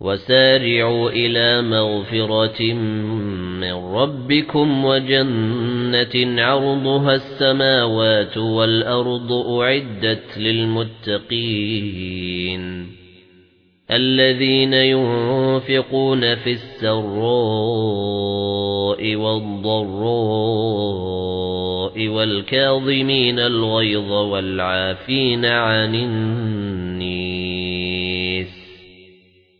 وَسَارِعُوا إِلَى مَغْفِرَةٍ مِّن رَّبِّكُمْ وَجَنَّةٍ عَرْضُهَا السَّمَاوَاتُ وَالْأَرْضُ أُعِدَّتْ لِلْمُتَّقِينَ الَّذِينَ يُنفِقُونَ فِي السَّرَّاءِ وَالضَّرَّاءِ وَالْكَاظِمِينَ الْغَيْظَ وَالْعَافِينَ عَنِ النَّاسِ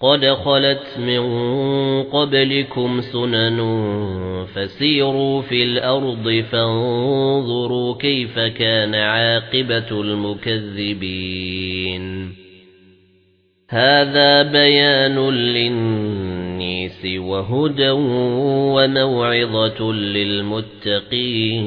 قَدْ خَلَتْ مِن قَبْلِكُمْ سُنَنٌ فَسِيرُوا فِي الْأَرْضِ فَانظُرُوا كَيْفَ كَانَ عَاقِبَةُ الْمُكَذِّبِينَ هَذَا بَيَانٌ لِلنَّاسِ وَهُدًى وَمَوْعِظَةٌ لِلْمُتَّقِينَ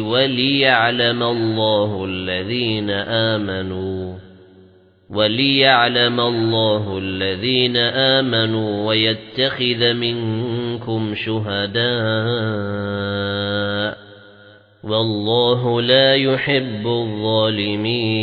وَلِيَعْلَمَ اللَّهُ الَّذِينَ آمَنُوا وَلِيَعْلَمَ اللَّهُ الَّذِينَ آمَنُوا وَيَتَّخِذَ مِنكُمْ شُهَدَاءَ وَاللَّهُ لَا يُحِبُّ الظَّالِمِينَ.